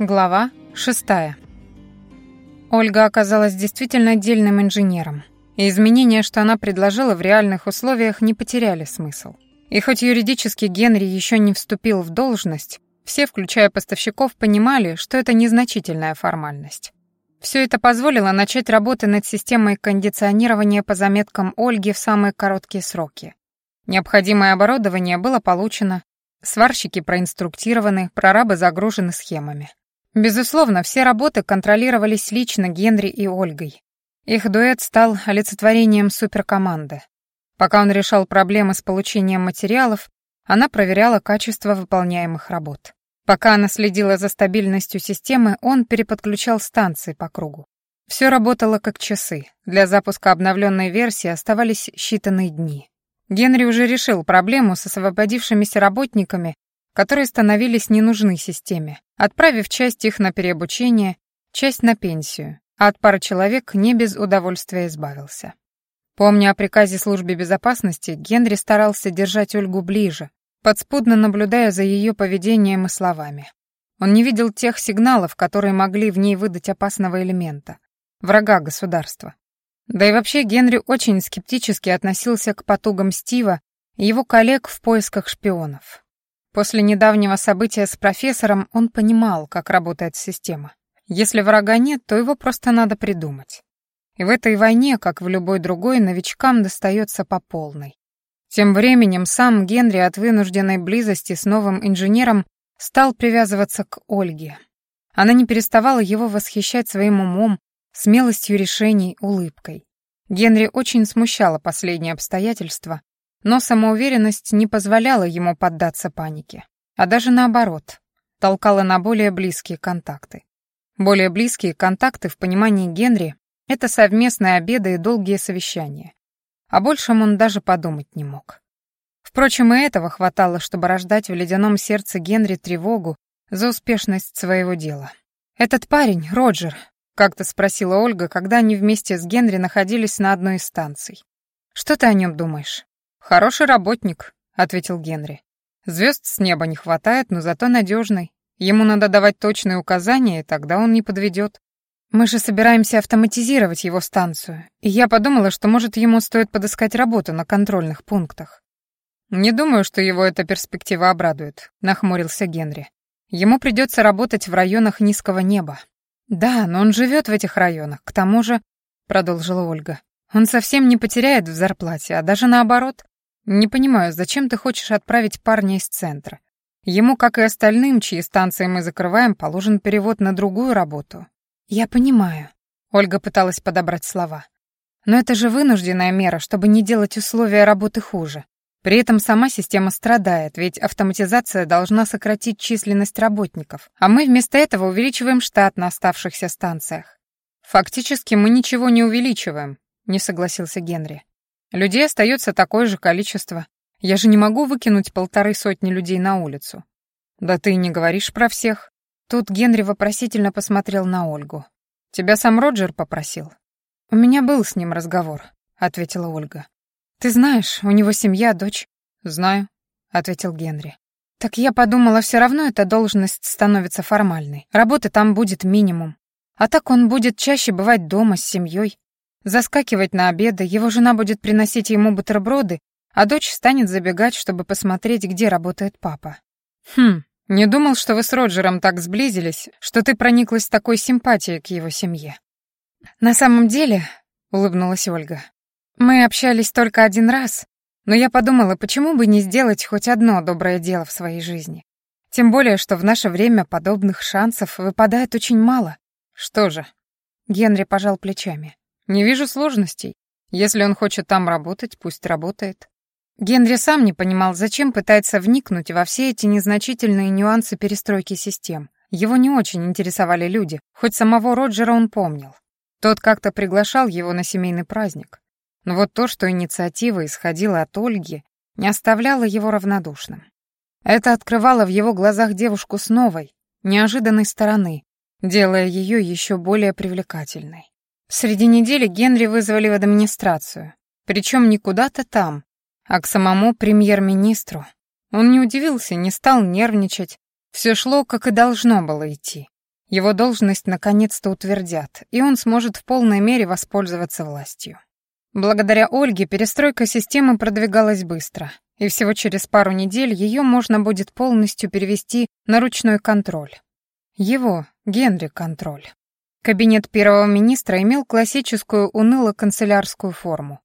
Глава шестая. Ольга оказалась действительно отдельным инженером, и изменения, что она предложила в реальных условиях, не потеряли смысл. И хоть юридически Генри еще не вступил в должность, все, включая поставщиков, понимали, что это незначительная формальность. Все это позволило начать работы над системой кондиционирования по заметкам Ольги в самые короткие сроки. Необходимое оборудование было получено, сварщики проинструктированы, прорабы загружены схемами. Безусловно, все работы контролировались лично Генри и Ольгой. Их дуэт стал олицетворением суперкоманды. Пока он решал проблемы с получением материалов, она проверяла качество выполняемых работ. Пока она следила за стабильностью системы, он переподключал станции по кругу. Все работало как часы. Для запуска обновленной версии оставались считанные дни. Генри уже решил проблему с освободившимися работниками которые становились не нужны системе, отправив часть их на переобучение, часть на пенсию, а от пары человек не без удовольствия избавился. Помня о приказе службе безопасности, Генри старался держать Ольгу ближе, подспудно наблюдая за ее поведением и словами. Он не видел тех сигналов, которые могли в ней выдать опасного элемента, врага государства. Да и вообще Генри очень скептически относился к потугам Стива и его коллег в поисках шпионов. После недавнего события с профессором он понимал, как работает система. Если врага нет, то его просто надо придумать. И в этой войне, как в любой другой, новичкам достается по полной. Тем временем сам Генри от вынужденной близости с новым инженером стал привязываться к Ольге. Она не переставала его восхищать своим умом, смелостью решений, улыбкой. Генри очень смущало последнее обстоятельство, но самоуверенность не позволяла ему поддаться панике, а даже наоборот, толкала на более близкие контакты. Более близкие контакты в понимании Генри — это совместные обеды и долгие совещания. О большем он даже подумать не мог. Впрочем, и этого хватало, чтобы рождать в ледяном сердце Генри тревогу за успешность своего дела. «Этот парень, Роджер», — как-то спросила Ольга, когда они вместе с Генри находились на одной из станций. «Что ты о нем думаешь?» «Хороший работник», — ответил Генри. «Звезд с неба не хватает, но зато надежный. Ему надо давать точные указания, и тогда он не подведет. Мы же собираемся автоматизировать его станцию, и я подумала, что, может, ему стоит подыскать работу на контрольных пунктах». «Не думаю, что его эта перспектива обрадует», — нахмурился Генри. «Ему придется работать в районах низкого неба». «Да, но он живет в этих районах, к тому же», — продолжила Ольга, «он совсем не потеряет в зарплате, а даже наоборот. «Не понимаю, зачем ты хочешь отправить парня из центра? Ему, как и остальным, чьи станции мы закрываем, положен перевод на другую работу». «Я понимаю», — Ольга пыталась подобрать слова. «Но это же вынужденная мера, чтобы не делать условия работы хуже. При этом сама система страдает, ведь автоматизация должна сократить численность работников, а мы вместо этого увеличиваем штат на оставшихся станциях». «Фактически мы ничего не увеличиваем», — не согласился Генри. Людей остается такое же количество. Я же не могу выкинуть полторы сотни людей на улицу. Да ты не говоришь про всех. Тут Генри вопросительно посмотрел на Ольгу. Тебя сам Роджер попросил. У меня был с ним разговор, ответила Ольга. Ты знаешь, у него семья, дочь. Знаю, ответил Генри. Так я подумала, все равно эта должность становится формальной. Работы там будет минимум. А так он будет чаще бывать дома с семьей заскакивать на обеды, его жена будет приносить ему бутерброды, а дочь станет забегать, чтобы посмотреть, где работает папа. Хм, не думал, что вы с Роджером так сблизились, что ты прониклась такой симпатией к его семье. На самом деле, улыбнулась Ольга, мы общались только один раз, но я подумала, почему бы не сделать хоть одно доброе дело в своей жизни. Тем более, что в наше время подобных шансов выпадает очень мало. Что же? Генри пожал плечами. Не вижу сложностей. Если он хочет там работать, пусть работает. Генри сам не понимал, зачем пытается вникнуть во все эти незначительные нюансы перестройки систем. Его не очень интересовали люди, хоть самого Роджера он помнил. Тот как-то приглашал его на семейный праздник. Но вот то, что инициатива исходила от Ольги, не оставляло его равнодушным. Это открывало в его глазах девушку с новой, неожиданной стороны, делая ее еще более привлекательной. Среди недели Генри вызвали в администрацию, причем не куда-то там, а к самому премьер-министру. Он не удивился, не стал нервничать, все шло, как и должно было идти. Его должность наконец-то утвердят, и он сможет в полной мере воспользоваться властью. Благодаря Ольге перестройка системы продвигалась быстро, и всего через пару недель ее можно будет полностью перевести на ручной контроль. Его, Генри, контроль. Кабинет первого министра имел классическую уныло-канцелярскую форму.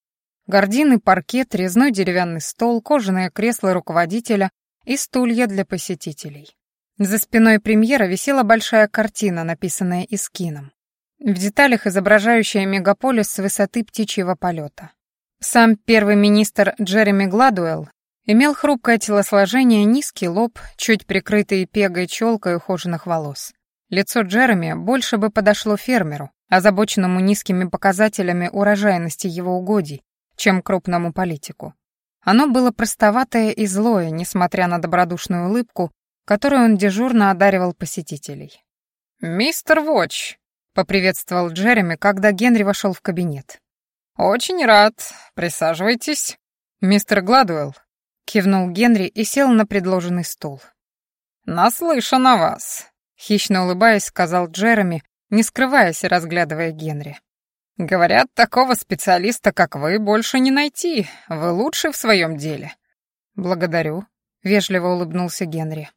Гардины, паркет, резной деревянный стол, кожаное кресло руководителя и стулья для посетителей. За спиной премьера висела большая картина, написанная Искином в деталях изображающая мегаполис с высоты птичьего полета. Сам первый министр Джереми Гладуэлл имел хрупкое телосложение, низкий лоб, чуть прикрытый пегой челкой ухоженных волос. Лицо Джереми больше бы подошло фермеру, озабоченному низкими показателями урожайности его угодий, чем крупному политику. Оно было простоватое и злое, несмотря на добродушную улыбку, которую он дежурно одаривал посетителей. «Мистер Вотч», — поприветствовал Джереми, когда Генри вошел в кабинет. «Очень рад. Присаживайтесь. Мистер Гладуэлл», — кивнул Генри и сел на предложенный стул. «Наслышан о вас», — хищно улыбаясь, сказал Джереми, не скрываясь и разглядывая Генри. «Говорят, такого специалиста, как вы, больше не найти. Вы лучший в своем деле». «Благодарю», — вежливо улыбнулся Генри.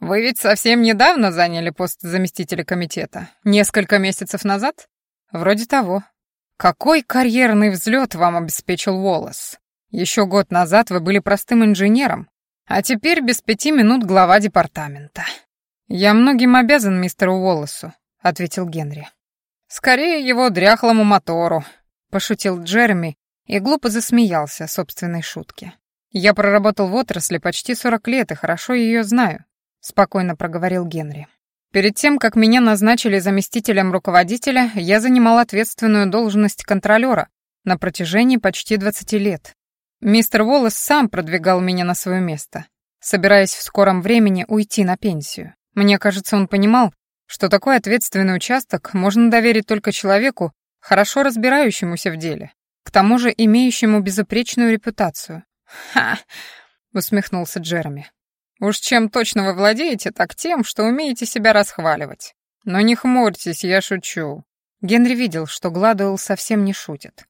Вы ведь совсем недавно заняли пост заместителя комитета. Несколько месяцев назад? Вроде того. Какой карьерный взлет вам обеспечил Уоллес? Еще год назад вы были простым инженером, а теперь без пяти минут глава департамента. Я многим обязан мистеру Уоллесу, ответил Генри. Скорее его дряхлому мотору, пошутил Джереми и глупо засмеялся собственной шутке. Я проработал в отрасли почти сорок лет и хорошо ее знаю спокойно проговорил Генри. Перед тем, как меня назначили заместителем руководителя, я занимал ответственную должность контролера на протяжении почти 20 лет. Мистер Уоллес сам продвигал меня на свое место, собираясь в скором времени уйти на пенсию. Мне кажется, он понимал, что такой ответственный участок можно доверить только человеку, хорошо разбирающемуся в деле, к тому же имеющему безупречную репутацию. «Ха!» — усмехнулся Джереми. Уж чем точно вы владеете, так тем, что умеете себя расхваливать. Но не хмурьтесь, я шучу. Генри видел, что Гладуэлл совсем не шутит.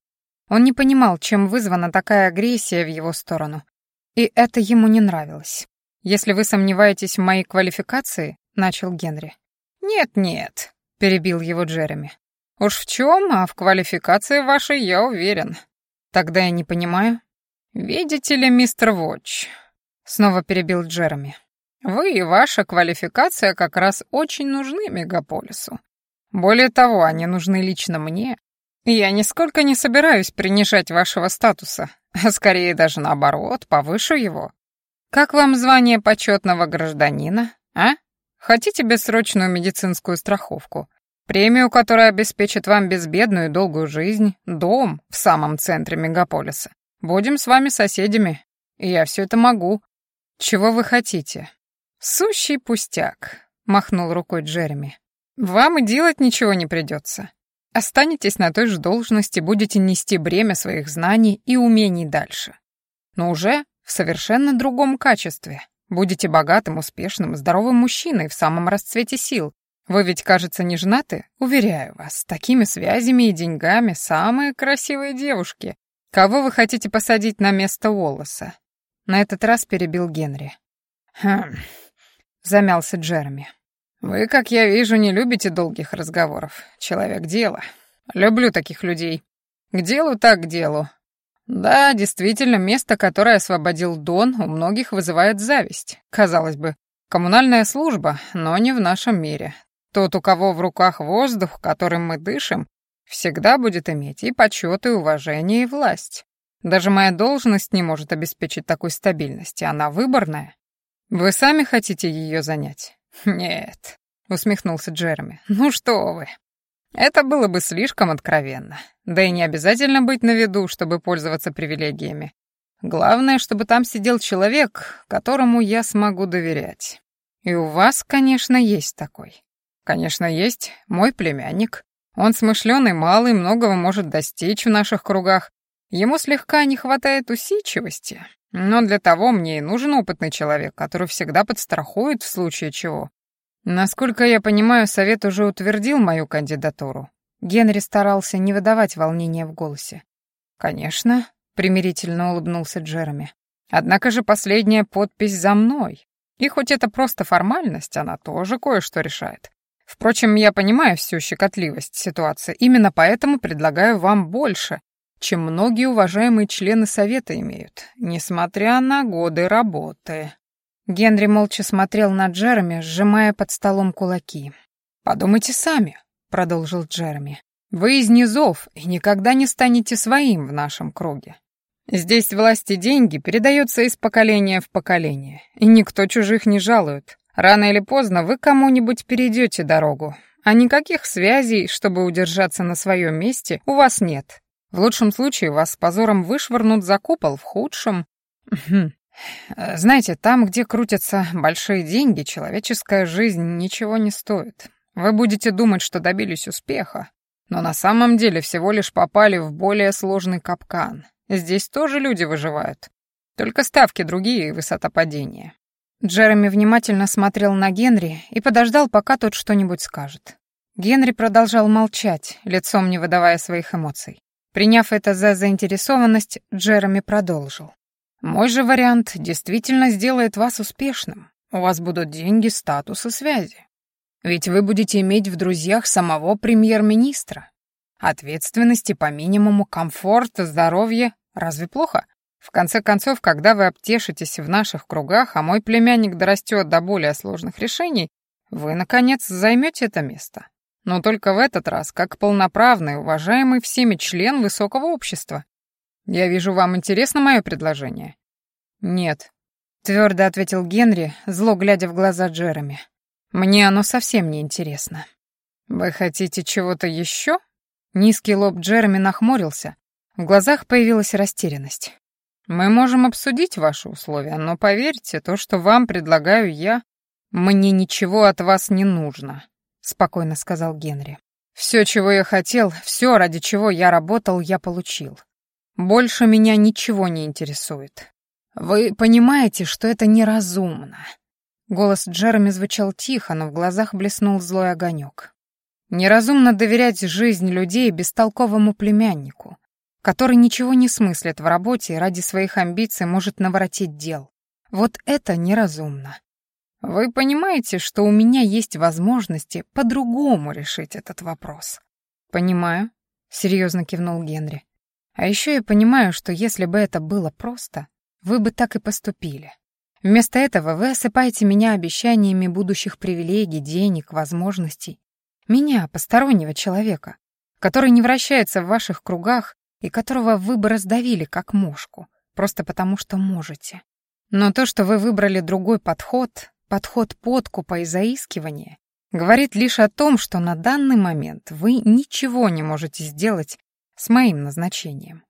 Он не понимал, чем вызвана такая агрессия в его сторону. И это ему не нравилось. «Если вы сомневаетесь в моей квалификации», — начал Генри. «Нет-нет», — перебил его Джереми. «Уж в чем, а в квалификации вашей я уверен». «Тогда я не понимаю». «Видите ли, мистер Вотч, Снова перебил Джереми. Вы и ваша квалификация как раз очень нужны мегаполису. Более того, они нужны лично мне. Я нисколько не собираюсь принижать вашего статуса, а скорее даже наоборот, повышу его. Как вам звание почетного гражданина, а? Хотите бессрочную медицинскую страховку? Премию, которая обеспечит вам безбедную и долгую жизнь, дом в самом центре мегаполиса. Будем с вами соседями. И я все это могу, «Чего вы хотите?» «Сущий пустяк», — махнул рукой Джереми. «Вам и делать ничего не придется. Останетесь на той же должности, будете нести бремя своих знаний и умений дальше. Но уже совершенно другом качестве. Будете богатым, успешным, здоровым мужчиной в самом расцвете сил. Вы ведь, кажется, не женаты? Уверяю вас, с такими связями и деньгами самые красивые девушки. Кого вы хотите посадить на место Уоллеса? На этот раз перебил Генри. «Хм...» — замялся Джереми. «Вы, как я вижу, не любите долгих разговоров. Человек дела. Люблю таких людей. К делу так к делу. Да, действительно, место, которое освободил Дон, у многих вызывает зависть. Казалось бы, коммунальная служба, но не в нашем мире. Тот, у кого в руках воздух, которым мы дышим, всегда будет иметь и почет, и уважение, и власть. Даже моя должность не может обеспечить такой стабильности, она выборная. Вы сами хотите ее занять? Нет, усмехнулся Джереми. Ну что вы? Это было бы слишком откровенно. Да и не обязательно быть на виду, чтобы пользоваться привилегиями. Главное, чтобы там сидел человек, которому я смогу доверять. И у вас, конечно, есть такой. Конечно, есть мой племянник. Он смышленый, малый, многого может достичь в наших кругах, Ему слегка не хватает усидчивости, но для того мне и нужен опытный человек, который всегда подстрахует в случае чего. Насколько я понимаю, совет уже утвердил мою кандидатуру. Генри старался не выдавать волнения в голосе. Конечно, примирительно улыбнулся Джереми. Однако же последняя подпись за мной. И хоть это просто формальность, она тоже кое-что решает. Впрочем, я понимаю всю щекотливость ситуации, именно поэтому предлагаю вам больше, чем многие уважаемые члены Совета имеют, несмотря на годы работы. Генри молча смотрел на Джереми, сжимая под столом кулаки. «Подумайте сами», — продолжил Джереми. «Вы из низов и никогда не станете своим в нашем круге. Здесь власть и деньги передаются из поколения в поколение, и никто чужих не жалует. Рано или поздно вы кому-нибудь перейдете дорогу, а никаких связей, чтобы удержаться на своем месте, у вас нет. В лучшем случае вас с позором вышвырнут за купол, в худшем... Э, знаете, там, где крутятся большие деньги, человеческая жизнь ничего не стоит. Вы будете думать, что добились успеха, но на самом деле всего лишь попали в более сложный капкан. Здесь тоже люди выживают. Только ставки другие и высота падения. Джереми внимательно смотрел на Генри и подождал, пока тот что-нибудь скажет. Генри продолжал молчать, лицом не выдавая своих эмоций. Приняв это за заинтересованность, Джереми продолжил. Мой же вариант действительно сделает вас успешным. У вас будут деньги, статус и связи. Ведь вы будете иметь в друзьях самого премьер-министра. Ответственности по минимуму, комфорт, здоровье. Разве плохо? В конце концов, когда вы обтешитесь в наших кругах, а мой племянник дорастет до более сложных решений, вы, наконец, займете это место. Но только в этот раз как полноправный, уважаемый всеми член высокого общества. Я вижу, вам интересно мое предложение?» «Нет», — твердо ответил Генри, зло глядя в глаза Джереми. «Мне оно совсем не интересно». «Вы хотите чего-то еще?» Низкий лоб Джереми нахмурился. В глазах появилась растерянность. «Мы можем обсудить ваши условия, но поверьте, то, что вам предлагаю я, мне ничего от вас не нужно», — спокойно сказал Генри. «Все, чего я хотел, все, ради чего я работал, я получил. Больше меня ничего не интересует. Вы понимаете, что это неразумно. Голос Джереми звучал тихо, но в глазах блеснул злой огонек. Неразумно доверять жизнь людей бестолковому племяннику, который ничего не смыслит в работе и ради своих амбиций может наворотить дел. Вот это неразумно. Вы понимаете, что у меня есть возможности по-другому решить этот вопрос? Понимаю, серьезно кивнул Генри. А еще я понимаю, что если бы это было просто, вы бы так и поступили. Вместо этого вы осыпаете меня обещаниями будущих привилегий, денег, возможностей. Меня, постороннего человека, который не вращается в ваших кругах и которого вы бы раздавили как мушку, просто потому что можете. Но то, что вы выбрали другой подход, подход подкупа и заискивания, говорит лишь о том, что на данный момент вы ничего не можете сделать с моим назначением.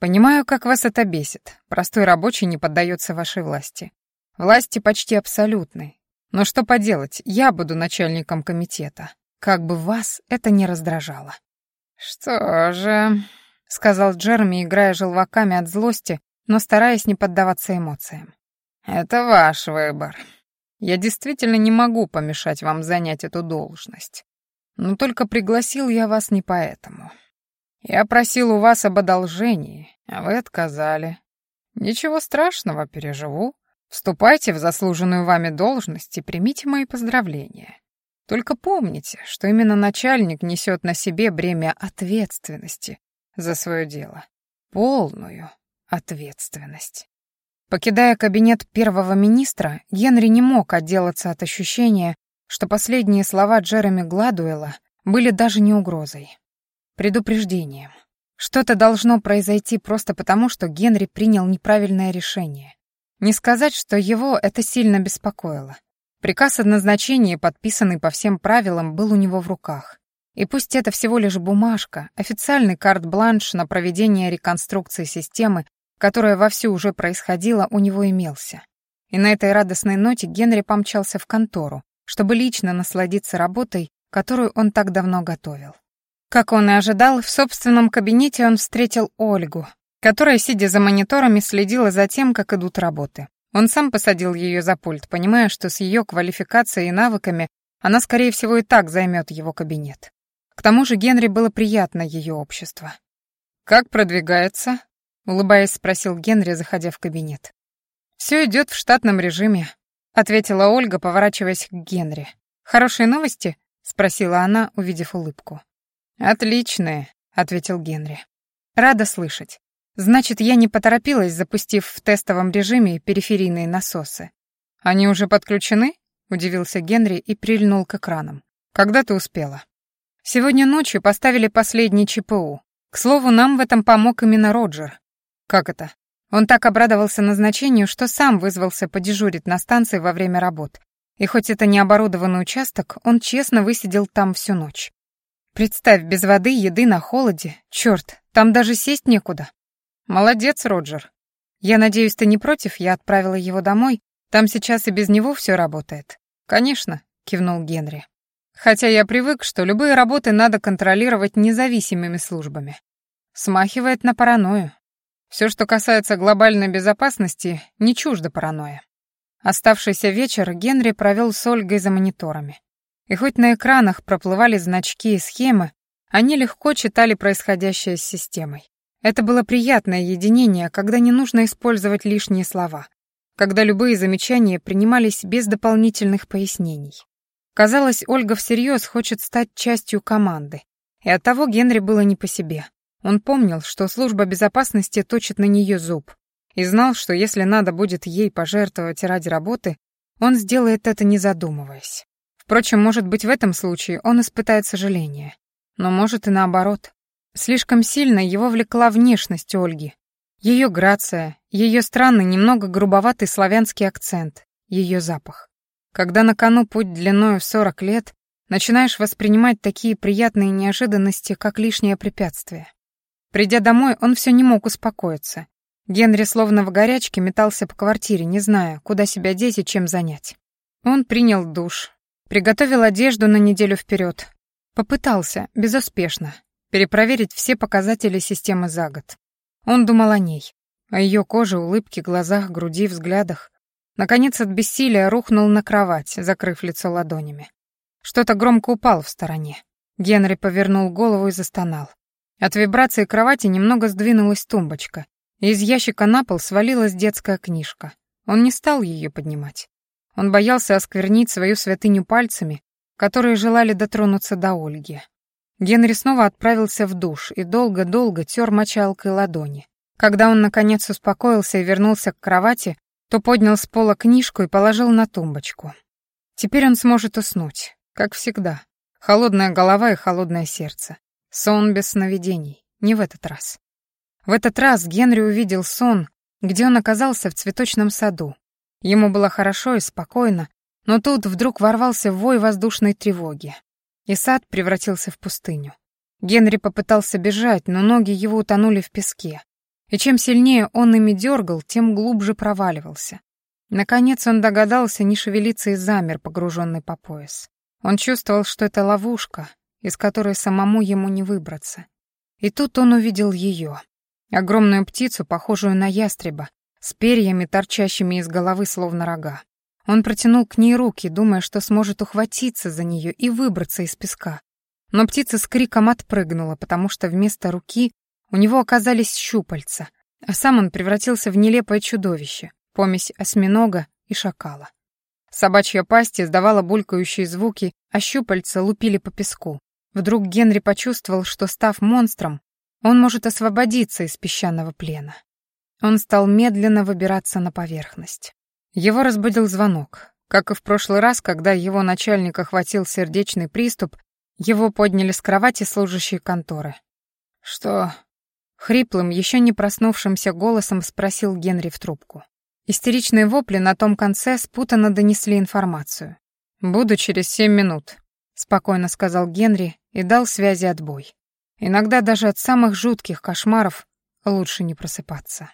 Понимаю, как вас это бесит. Простой рабочий не поддается вашей власти. Власти почти абсолютной. Но что поделать, я буду начальником комитета. Как бы вас это не раздражало. Что же, сказал Джерми, играя желваками от злости, но стараясь не поддаваться эмоциям. Это ваш выбор. Я действительно не могу помешать вам занять эту должность. Но только пригласил я вас не поэтому. Я просил у вас об одолжении, а вы отказали. Ничего страшного, переживу. Вступайте в заслуженную вами должность и примите мои поздравления. Только помните, что именно начальник несет на себе бремя ответственности за свое дело. Полную ответственность. Покидая кабинет первого министра, Генри не мог отделаться от ощущения, что последние слова Джереми Гладуэлла были даже не угрозой предупреждением. Что-то должно произойти просто потому, что Генри принял неправильное решение. Не сказать, что его это сильно беспокоило. Приказ о назначении, подписанный по всем правилам, был у него в руках. И пусть это всего лишь бумажка, официальный карт-бланш на проведение реконструкции системы, которая вовсю уже происходила, у него имелся. И на этой радостной ноте Генри помчался в контору, чтобы лично насладиться работой, которую он так давно готовил. Как он и ожидал, в собственном кабинете он встретил Ольгу, которая, сидя за мониторами, следила за тем, как идут работы. Он сам посадил ее за пульт, понимая, что с ее квалификацией и навыками Она, скорее всего, и так займет его кабинет. К тому же Генри было приятно ее общество. «Как продвигается?» — улыбаясь, спросил Генри, заходя в кабинет. «Все идет в штатном режиме», — ответила Ольга, поворачиваясь к Генри. «Хорошие новости?» — спросила она, увидев улыбку. «Отличные», — ответил Генри. «Рада слышать. Значит, я не поторопилась, запустив в тестовом режиме периферийные насосы. Они уже подключены?» — удивился Генри и прильнул к экранам. «Когда ты успела?» «Сегодня ночью поставили последний ЧПУ. К слову, нам в этом помог именно Роджер». «Как это?» Он так обрадовался назначению, что сам вызвался подежурить на станции во время работ. И хоть это не оборудованный участок, он честно высидел там всю ночь. Представь, без воды, еды на холоде. Чёрт, там даже сесть некуда. Молодец, Роджер. Я надеюсь, ты не против, я отправила его домой. Там сейчас и без него все работает. Конечно, кивнул Генри. Хотя я привык, что любые работы надо контролировать независимыми службами. Смахивает на паранойю. Все, что касается глобальной безопасности, не чуждо паранойя. Оставшийся вечер Генри провел с Ольгой за мониторами. И хоть на экранах проплывали значки и схемы, они легко читали происходящее с системой. Это было приятное единение, когда не нужно использовать лишние слова, когда любые замечания принимались без дополнительных пояснений. Казалось, Ольга всерьез хочет стать частью команды, и оттого Генри было не по себе. Он помнил, что служба безопасности точит на нее зуб, и знал, что если надо будет ей пожертвовать ради работы, он сделает это не задумываясь. Впрочем, может быть, в этом случае он испытает сожаление. Но может и наоборот. Слишком сильно его влекла внешность Ольги. Ее грация, ее странный, немного грубоватый славянский акцент, ее запах. Когда на кону путь длиною в 40 лет, начинаешь воспринимать такие приятные неожиданности, как лишнее препятствие. Придя домой, он все не мог успокоиться. Генри словно в горячке метался по квартире, не зная, куда себя деть и чем занять. Он принял душ, приготовил одежду на неделю вперед. Попытался, безуспешно, перепроверить все показатели системы за год. Он думал о ней, о ее коже, улыбке, глазах, груди, взглядах. Наконец от бессилия рухнул на кровать, закрыв лицо ладонями. Что-то громко упало в стороне. Генри повернул голову и застонал. От вибрации кровати немного сдвинулась тумбочка, из ящика на пол свалилась детская книжка. Он не стал ее поднимать. Он боялся осквернить свою святыню пальцами, которые желали дотронуться до Ольги. Генри снова отправился в душ и долго-долго тер мочалкой ладони. Когда он, наконец, успокоился и вернулся к кровати, то поднял с пола книжку и положил на тумбочку. Теперь он сможет уснуть, как всегда. Холодная голова и холодное сердце. Сон без сновидений. Не в этот раз. В этот раз Генри увидел сон, где он оказался в цветочном саду. Ему было хорошо и спокойно, но тут вдруг ворвался вой воздушной тревоги, и сад превратился в пустыню. Генри попытался бежать, но ноги его утонули в песке, и чем сильнее он ими дергал, тем глубже проваливался. Наконец он догадался не шевелиться и замер, погруженный по пояс. Он чувствовал, что это ловушка, из которой самому ему не выбраться. И тут он увидел ее, огромную птицу, похожую на ястреба, с перьями, торчащими из головы, словно рога. Он протянул к ней руки, думая, что сможет ухватиться за нее и выбраться из песка. Но птица с криком отпрыгнула, потому что вместо руки у него оказались щупальца, а сам он превратился в нелепое чудовище, помесь осьминога и шакала. Собачья пасть издавала булькающие звуки, а щупальца лупили по песку. Вдруг Генри почувствовал, что, став монстром, он может освободиться из песчаного плена. Он стал медленно выбираться на поверхность. Его разбудил звонок. Как и в прошлый раз, когда его начальник охватил сердечный приступ, его подняли с кровати служащие конторы. «Что?» Хриплым, еще не проснувшимся голосом спросил Генри в трубку. Истеричные вопли на том конце спутанно донесли информацию. «Буду через семь минут», — спокойно сказал Генри и дал связи отбой. Иногда даже от самых жутких кошмаров лучше не просыпаться.